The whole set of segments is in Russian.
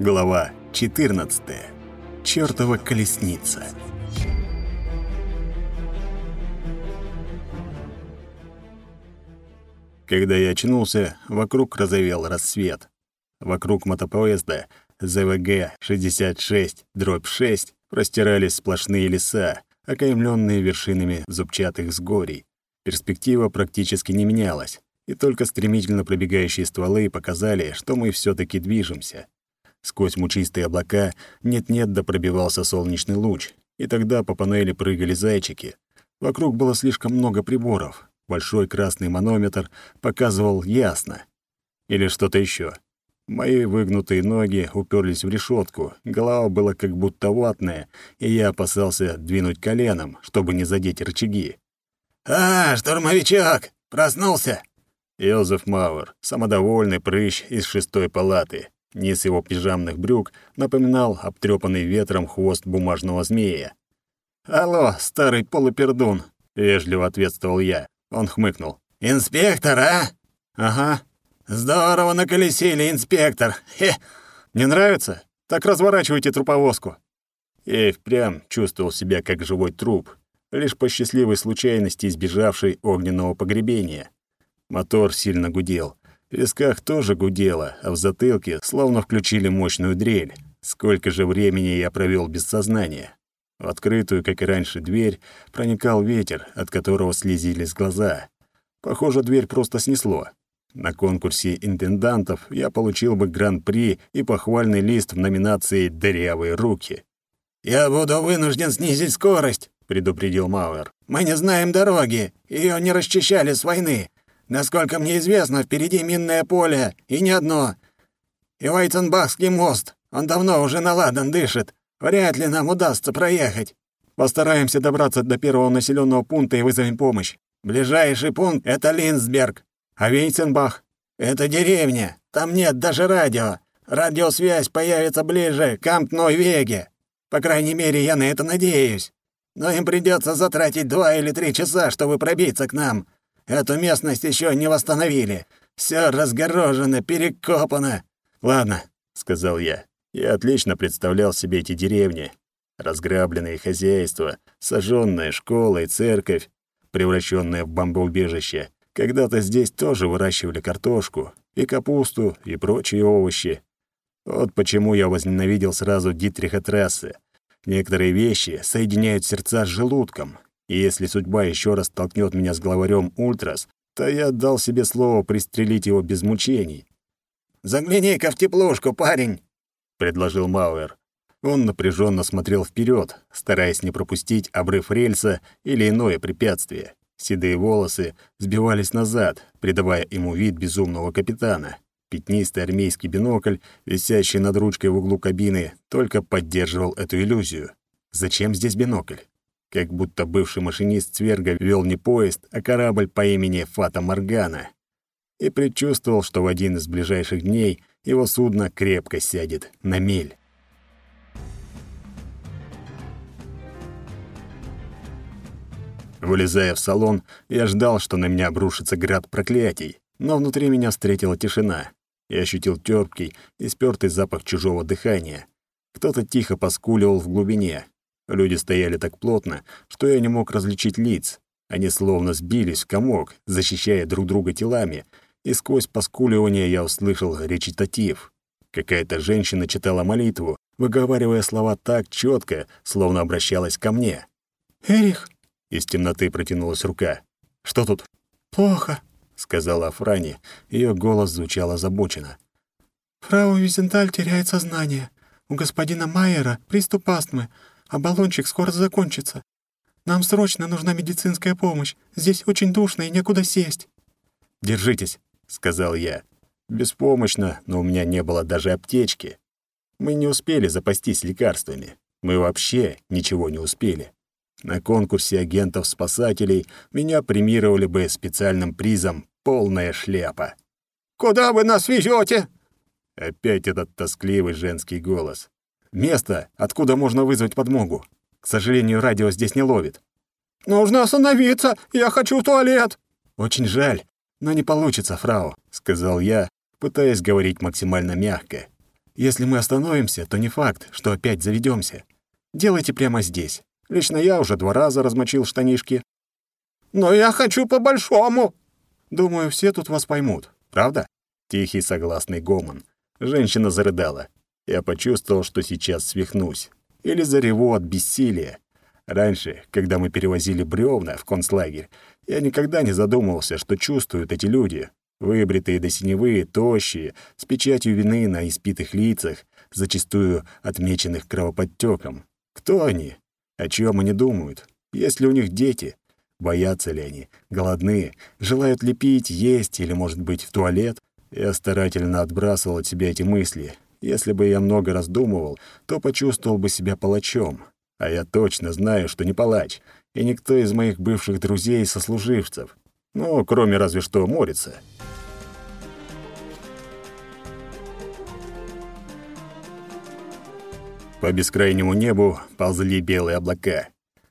Глава 14. Чёртова колесница. Когда я очнулся, вокруг разовел рассвет. Вокруг мотопоезда ЗВГ-66-6 простирались сплошные леса, окаймленные вершинами зубчатых сгорий. Перспектива практически не менялась, и только стремительно пробегающие стволы показали, что мы все таки движемся. Сквозь мучистые облака нет-нет да пробивался солнечный луч, и тогда по панели прыгали зайчики. Вокруг было слишком много приборов. Большой красный манометр показывал ясно. Или что-то еще. Мои выгнутые ноги уперлись в решетку, голова была как будто ватная, и я опасался двинуть коленом, чтобы не задеть рычаги. «А, штурмовичок, проснулся!» Йозеф Мауэр, самодовольный прыщ из шестой палаты. Низ его пижамных брюк напоминал обтрепанный ветром хвост бумажного змея. «Алло, старый полупердун!» — вежливо ответствовал я. Он хмыкнул. «Инспектор, а?» «Ага». «Здорово наколесили, инспектор! Хе!» «Не нравится? Так разворачивайте труповозку». Я и впрямь чувствовал себя как живой труп, лишь по счастливой случайности избежавший огненного погребения. Мотор сильно гудел. В висках тоже гудело, а в затылке словно включили мощную дрель. Сколько же времени я провел без сознания. В открытую, как и раньше, дверь проникал ветер, от которого слезились глаза. Похоже, дверь просто снесло. На конкурсе интендантов я получил бы гран-при и похвальный лист в номинации «Дырявые руки». «Я буду вынужден снизить скорость», — предупредил Мауэр. «Мы не знаем дороги, ее не расчищали с войны. Насколько мне известно, впереди минное поле, и не одно. И Вайтенбахский мост, он давно уже наладан дышит. Вряд ли нам удастся проехать. Постараемся добраться до первого населенного пункта и вызовем помощь. Ближайший пункт — это Линсберг. А Вейценбах? Это деревня. Там нет даже радио. Радиосвязь появится ближе к Амтной-Веге. По крайней мере, я на это надеюсь. Но им придется затратить два или три часа, чтобы пробиться к нам. Эту местность еще не восстановили. Все разгорожено, перекопано. Ладно, сказал я. Я отлично представлял себе эти деревни. Разграбленные хозяйства, сожженная школа и церковь, превращенная в бомбоубежище. Когда-то здесь тоже выращивали картошку, и капусту, и прочие овощи. Вот почему я возненавидел сразу Дитриха Трассе. Некоторые вещи соединяют сердца с желудком, и если судьба еще раз столкнет меня с главарем Ультрас, то я дал себе слово пристрелить его без мучений. «Загляни-ка в теплушку, парень!» — предложил Мауэр. Он напряженно смотрел вперед, стараясь не пропустить обрыв рельса или иное препятствие. Седые волосы сбивались назад, придавая ему вид безумного капитана. Пятнистый армейский бинокль, висящий над ручкой в углу кабины, только поддерживал эту иллюзию. Зачем здесь бинокль? Как будто бывший машинист Цверга вел не поезд, а корабль по имени Фата Моргана, и предчувствовал, что в один из ближайших дней его судно крепко сядет на мель. Вылезая в салон, я ждал, что на меня обрушится град проклятий, но внутри меня встретила тишина. Я ощутил терпкий и спёртый запах чужого дыхания. Кто-то тихо поскуливал в глубине, Люди стояли так плотно, что я не мог различить лиц. Они словно сбились в комок, защищая друг друга телами, и сквозь поскуливание я услышал речитатив. Какая-то женщина читала молитву, выговаривая слова так четко, словно обращалась ко мне. «Эрих!» — из темноты протянулась рука. «Что тут?» «Плохо», — сказала Афрани. Ее голос звучал озабоченно. «Фрау Визенталь теряет сознание. У господина Майера приступ астмы а баллончик скоро закончится. Нам срочно нужна медицинская помощь. Здесь очень душно и некуда сесть». «Держитесь», — сказал я. Беспомощно, но у меня не было даже аптечки. Мы не успели запастись лекарствами. Мы вообще ничего не успели. На конкурсе агентов-спасателей меня премировали бы специальным призом «Полная шляпа». «Куда вы нас везете? Опять этот тоскливый женский голос. Место, откуда можно вызвать подмогу. К сожалению, радио здесь не ловит. «Нужно остановиться! Я хочу в туалет!» «Очень жаль, но не получится, фрау», — сказал я, пытаясь говорить максимально мягко. Если мы остановимся, то не факт, что опять заведемся. Делайте прямо здесь. Лично я уже два раза размочил штанишки. Но я хочу по-большому. Думаю, все тут вас поймут. Правда? Тихий согласный гомон. Женщина зарыдала. Я почувствовал, что сейчас свихнусь. Или зареву от бессилия. Раньше, когда мы перевозили бревна в концлагерь, я никогда не задумывался, что чувствуют эти люди. Выбритые до синевы, тощие, с печатью вины на испитых лицах, зачастую отмеченных кровоподтеком. Кто они? О чем они думают? Есть ли у них дети? Боятся ли они? Голодны? Желают ли пить, есть или, может быть, в туалет? Я старательно отбрасывал от себя эти мысли. Если бы я много раздумывал, то почувствовал бы себя палачом. А я точно знаю, что не палач, и никто из моих бывших друзей и сослуживцев. Ну, кроме разве что Морица. По бескрайнему небу ползли белые облака.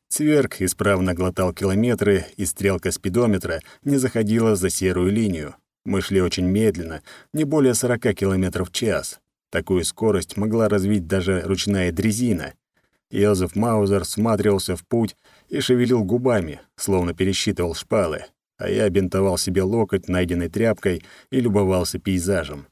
Цверк исправно глотал километры, и стрелка спидометра не заходила за серую линию. Мы шли очень медленно, не более 40 километров в час. Такую скорость могла развить даже ручная дрезина. Йозеф Маузер всматривался в путь и шевелил губами, словно пересчитывал шпалы, а я бинтовал себе локоть найденной тряпкой и любовался пейзажем.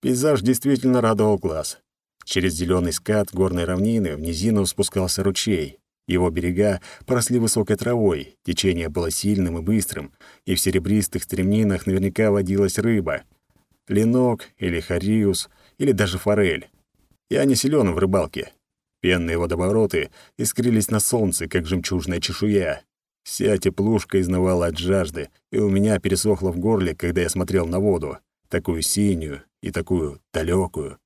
Пейзаж действительно радовал глаз. Через зеленый скат горной равнины в низину спускался ручей. Его берега поросли высокой травой, течение было сильным и быстрым, и в серебристых стремнинах наверняка водилась рыба. Ленок или хариус, или даже форель. Я не силен в рыбалке. Пенные водовороты искрились на солнце, как жемчужная чешуя. Вся теплушка изнывала от жажды, и у меня пересохло в горле, когда я смотрел на воду, такую синюю и такую далекую.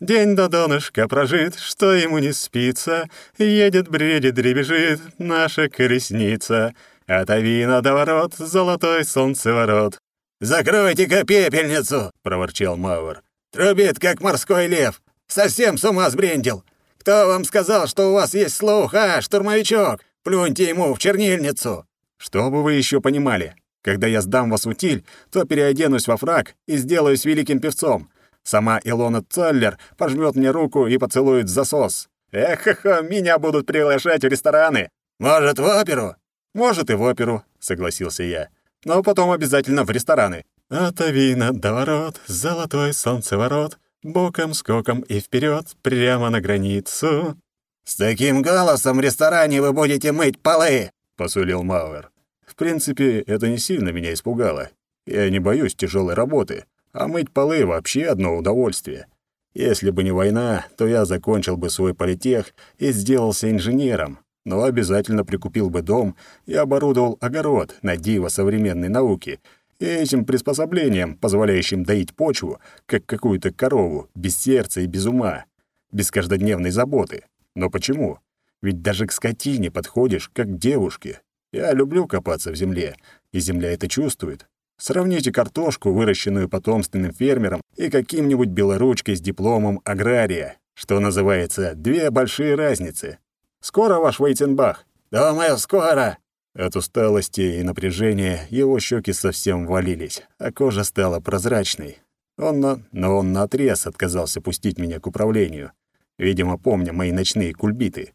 День до донышка прожит, что ему не спится, Едет, бредит, дребежит наша колесница. От авина до ворот золотой солнцеворот. «Закройте-ка пепельницу!» — проворчал Мауэр. «Трубит, как морской лев. Совсем с ума сбрендил. Кто вам сказал, что у вас есть слух, а, штурмовичок? Плюньте ему в чернильницу!» «Что бы вы еще понимали? Когда я сдам вас утиль, то переоденусь во фраг и сделаюсь великим певцом. Сама Илона Цоллер пожмет мне руку и поцелует засос. Эх, меня будут приглашать в рестораны. Может, в оперу? Может, и в оперу, согласился я. Но потом обязательно в рестораны. От Авина до ворот, золотой солнцеворот, боком, скоком и вперед, прямо на границу. «С таким голосом в ресторане вы будете мыть полы!» — посулил Мауэр. В принципе, это не сильно меня испугало. Я не боюсь тяжелой работы, а мыть полы вообще одно удовольствие. Если бы не война, то я закончил бы свой политех и сделался инженером, но обязательно прикупил бы дом и оборудовал огород на диво современной науки и этим приспособлением, позволяющим доить почву, как какую-то корову, без сердца и без ума, без каждодневной заботы. Но почему? Ведь даже к скотине подходишь, как к девушке. Я люблю копаться в земле, и земля это чувствует. Сравните картошку, выращенную потомственным фермером, и каким-нибудь белоручкой с дипломом агрария, что называется, две большие разницы. Скоро ваш Вейтенбах? Думаю, скоро. От усталости и напряжения его щеки совсем валились, а кожа стала прозрачной. Он на... Но он наотрез отказался пустить меня к управлению, видимо, помня мои ночные кульбиты.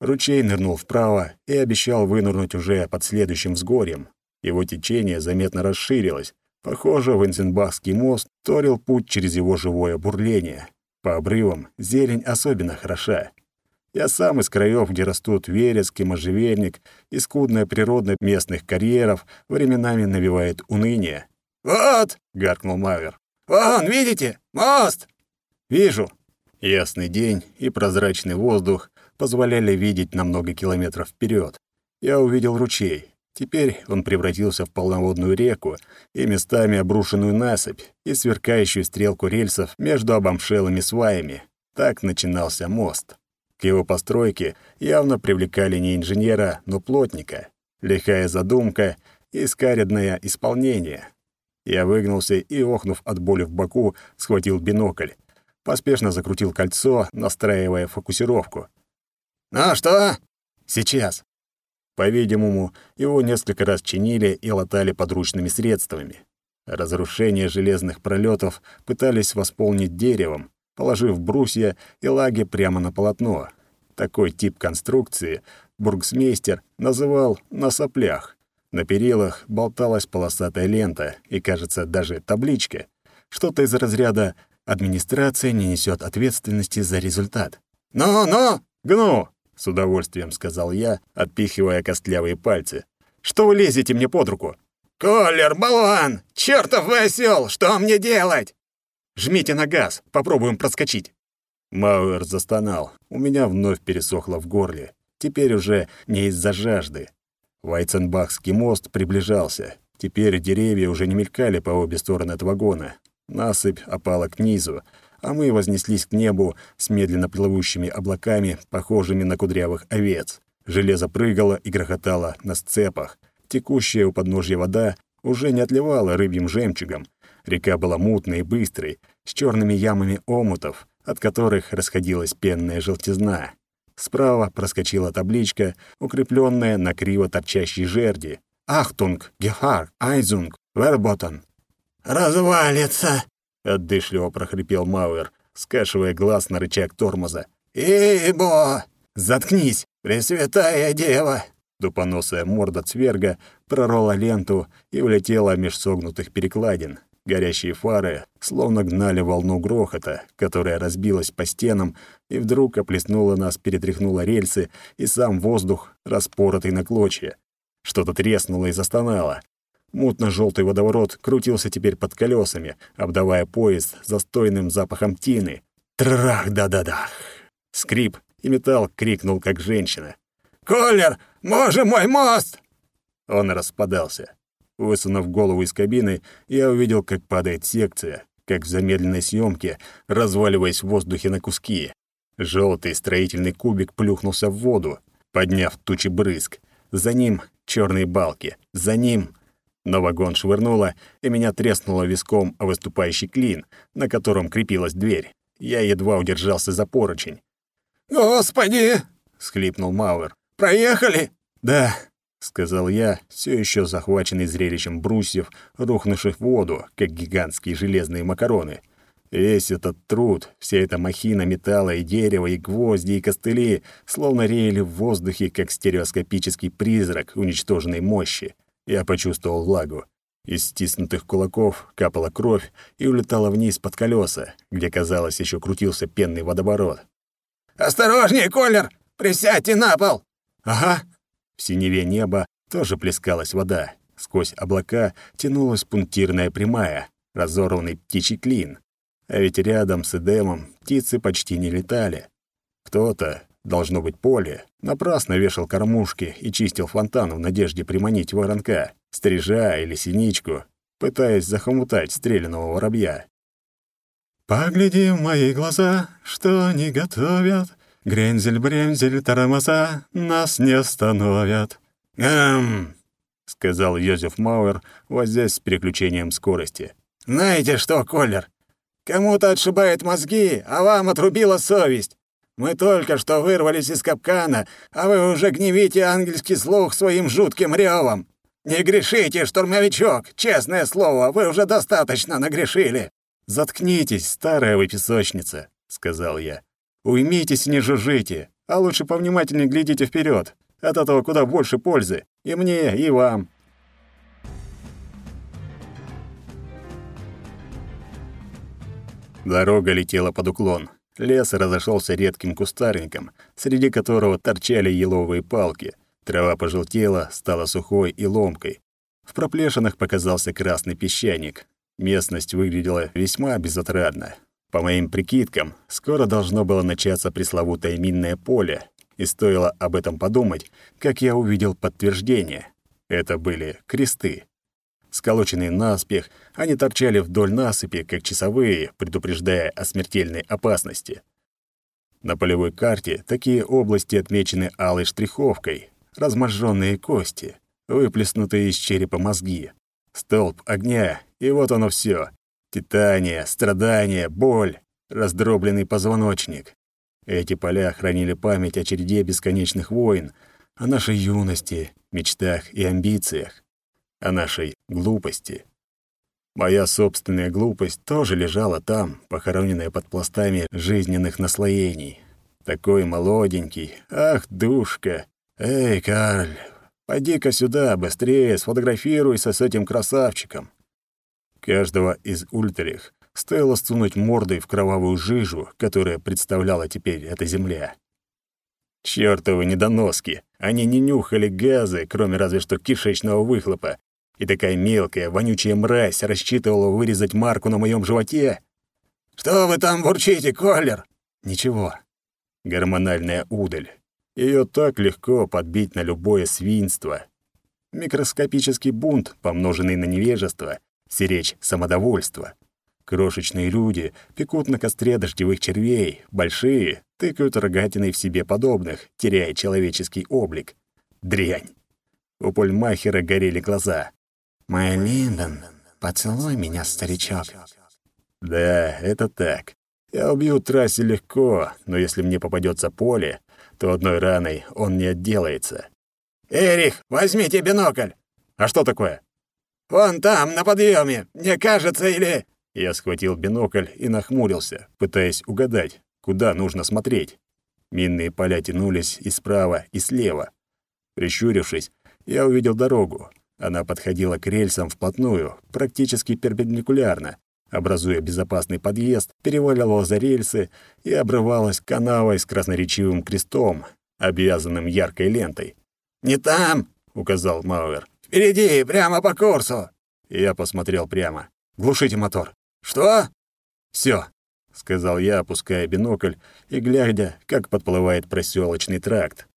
Ручей нырнул вправо и обещал вынырнуть уже под следующим взгорьем, его течение заметно расширилось. Похоже, Вензенбахский мост торил путь через его живое бурление. По обрывам зелень особенно хороша. Я сам из краев, где растут вереск и можжевельник, и скудная природа местных карьеров временами навевает уныние. «Вот!» — гаркнул Мавер. «Вон, видите? Мост!» «Вижу». Ясный день и прозрачный воздух позволяли видеть на много километров вперед. Я увидел ручей, Теперь он превратился в полноводную реку и местами обрушенную насыпь и сверкающую стрелку рельсов между обомшелыми сваями. Так начинался мост. К его постройке явно привлекали не инженера, но плотника. Лихая задумка и скаредное исполнение. Я выгнулся и, охнув от боли в боку, схватил бинокль. Поспешно закрутил кольцо, настраивая фокусировку. «Ну что?» «Сейчас». По-видимому, его несколько раз чинили и латали подручными средствами. Разрушение железных пролетов пытались восполнить деревом, положив брусья и лаги прямо на полотно. Такой тип конструкции бургсмейстер называл «на соплях». На перилах болталась полосатая лента и, кажется, даже табличка. Что-то из разряда «администрация не несет ответственности за результат». «Ну-ну!» «Гну!» — с удовольствием сказал я, отпихивая костлявые пальцы. «Что вы лезете мне под руку?» «Колер, болван! Чёртов вы осёл! Что мне делать?» «Жмите на газ, попробуем проскочить». Мауэр застонал. У меня вновь пересохло в горле. Теперь уже не из-за жажды. Вайценбахский мост приближался. Теперь деревья уже не мелькали по обе стороны от вагона. Насыпь опала к низу, а мы вознеслись к небу с медленно плывущими облаками, похожими на кудрявых овец. Железо прыгало и грохотало на сцепах. Текущая у подножья вода уже не отливала рыбьим жемчугом. Река была мутной и быстрой, с черными ямами омутов, от которых расходилась пенная желтизна. Справа проскочила табличка, укрепленная на криво торчащей жерди. «Achtung, Gefahr, Heizung, Verboten». «Развалится!» — одышливо прохрипел Мауэр, скашивая глаз на рычаг тормоза. «Ибо! Заткнись! Пресвятая Дева!» Тупоносая морда цверга пророла ленту и улетела меж согнутых перекладин. Горящие фары словно гнали волну грохота, которая разбилась по стенам и вдруг оплеснула нас, перетряхнула рельсы и сам воздух, распоротый на клочья. Что-то треснуло и застонало. Мутно-желтый водоворот крутился теперь под колесами, обдавая поезд застойным запахом тины. Трах-да-да-да! Скрип, и металл крикнул, как женщина. «Колер, може мой мост!» Он распадался. Высунув голову из кабины, я увидел, как падает секция, как в замедленной съемке, разваливаясь в воздухе на куски. Желтый строительный кубик плюхнулся в воду, подняв тучи брызг. За ним черные балки, за ним... Но вагон швырнуло, и меня треснуло виском о выступающий клин, на котором крепилась дверь. Я едва удержался за поручень. «Господи!» — схлипнул Мауэр. «Проехали?» «Да», — сказал я, все еще захваченный зрелищем брусьев, рухнувших в воду, как гигантские железные макароны. Весь этот труд, вся эта махина металла и дерева, и гвозди, и костыли словно реяли в воздухе, как стереоскопический призрак уничтоженной мощи. Я почувствовал влагу. Из стиснутых кулаков капала кровь и улетала вниз под колеса, где, казалось, еще крутился пенный водоворот. «Осторожнее, Колер! Присядьте на пол!» «Ага!» В синеве неба тоже плескалась вода. Сквозь облака тянулась пунктирная прямая, разорванный птичий клин. А ведь рядом с Эдемом птицы почти не летали. Кто-то, должно быть поле, напрасно вешал кормушки и чистил фонтан в надежде приманить воронка, стрижа или синичку, пытаясь захомутать стрелянного воробья. «Погляди в мои глаза, что они готовят, Грензель-брензель, тормоза нас не остановят. «Эм!» — сказал Йозеф Мауэр, возясь с переключением скорости. «Знаете что, Коллер, кому-то отшибает мозги, а вам отрубила совесть. Мы только что вырвались из капкана, а вы уже гневите ангельский слух своим жутким ревом. Не грешите, штурмовичок, честное слово, вы уже достаточно нагрешили». «Заткнитесь, старая вы песочница», — сказал я. Уймитесь не жужжите, а лучше повнимательнее глядите вперед. От этого куда больше пользы. И мне, и вам. Дорога летела под уклон. Лес разошелся редким кустарником, среди которого торчали еловые палки. Трава пожелтела, стала сухой и ломкой. В проплешинах показался красный песчаник. Местность выглядела весьма безотрадно. По моим прикидкам, скоро должно было начаться пресловутое минное поле, и стоило об этом подумать, как я увидел подтверждение. Это были кресты. Сколоченные наспех, они торчали вдоль насыпи, как часовые, предупреждая о смертельной опасности. На полевой карте такие области отмечены алой штриховкой, разможженные кости, выплеснутые из черепа мозги, столб огня, и вот оно все. Титания, страдания, боль, раздробленный позвоночник. Эти поля хранили память о череде бесконечных войн, о нашей юности, мечтах и амбициях, о нашей глупости. Моя собственная глупость тоже лежала там, похороненная под пластами жизненных наслоений. Такой молоденький. Ах, душка. Эй, Карль, пойди-ка сюда, быстрее, сфотографируйся с этим красавчиком. Каждого из ультрих стоило сунуть мордой в кровавую жижу, которая представляла теперь эта земля. Чёртовы недоноски! Они не нюхали газы, кроме разве что кишечного выхлопа. И такая мелкая, вонючая мразь рассчитывала вырезать марку на моем животе. «Что вы там бурчите, Коллер?» «Ничего. Гормональная удаль. Ее так легко подбить на любое свинство. Микроскопический бунт, помноженный на невежество, сиречь самодовольство. Крошечные люди пекут на костре дождевых червей, большие тыкают рогатиной в себе подобных, теряя человеческий облик. Дрянь. У Польмахера горели глаза. «Мой Линдон, поцелуй меня, старичок». Да, это так. Я убью трассе легко, но если мне попадется поле, то одной раной он не отделается. «Эрих, возьмите бинокль!» «А что такое?» «Вон там, на подъеме. Мне кажется, или...» Я схватил бинокль и нахмурился, пытаясь угадать, куда нужно смотреть. Минные поля тянулись и справа, и слева. Прищурившись, я увидел дорогу. Она подходила к рельсам вплотную, практически перпендикулярно, образуя безопасный подъезд, переваливала за рельсы и обрывалась канавой с красноречивым крестом, обвязанным яркой лентой. «Не там!» — указал Мауэр. «Впереди, прямо по курсу!» Я посмотрел прямо. «Глушите мотор!» «Что?» «Всё», — сказал я, опуская бинокль и глядя, как подплывает проселочный тракт.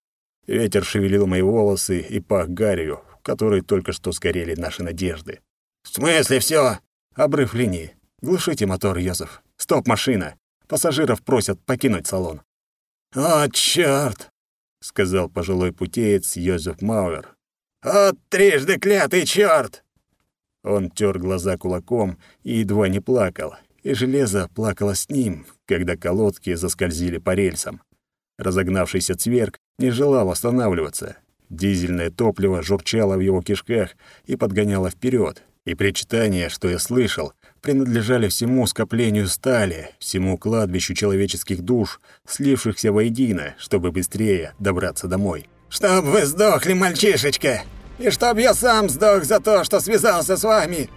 Ветер шевелил мои волосы и пах гарью, в которой только что сгорели наши надежды. «В смысле всё?» «Обрыв линии. Глушите мотор, Йозеф. Стоп, машина. Пассажиров просят покинуть салон». «О, чёрт!» — сказал пожилой путеец Йозеф Мауэр. «О, трижды клятый чёрт!» Он тер глаза кулаком и едва не плакал, и железо плакало с ним, когда колодки заскользили по рельсам. Разогнавшийся цверк не желал останавливаться. Дизельное топливо журчало в его кишках и подгоняло вперед, и причитания, что я слышал, принадлежали всему скоплению стали, всему кладбищу человеческих душ, слившихся воедино, чтобы быстрее добраться домой. «Чтоб вы сдохли, мальчишечка! И чтоб я сам сдох за то, что связался с вами!»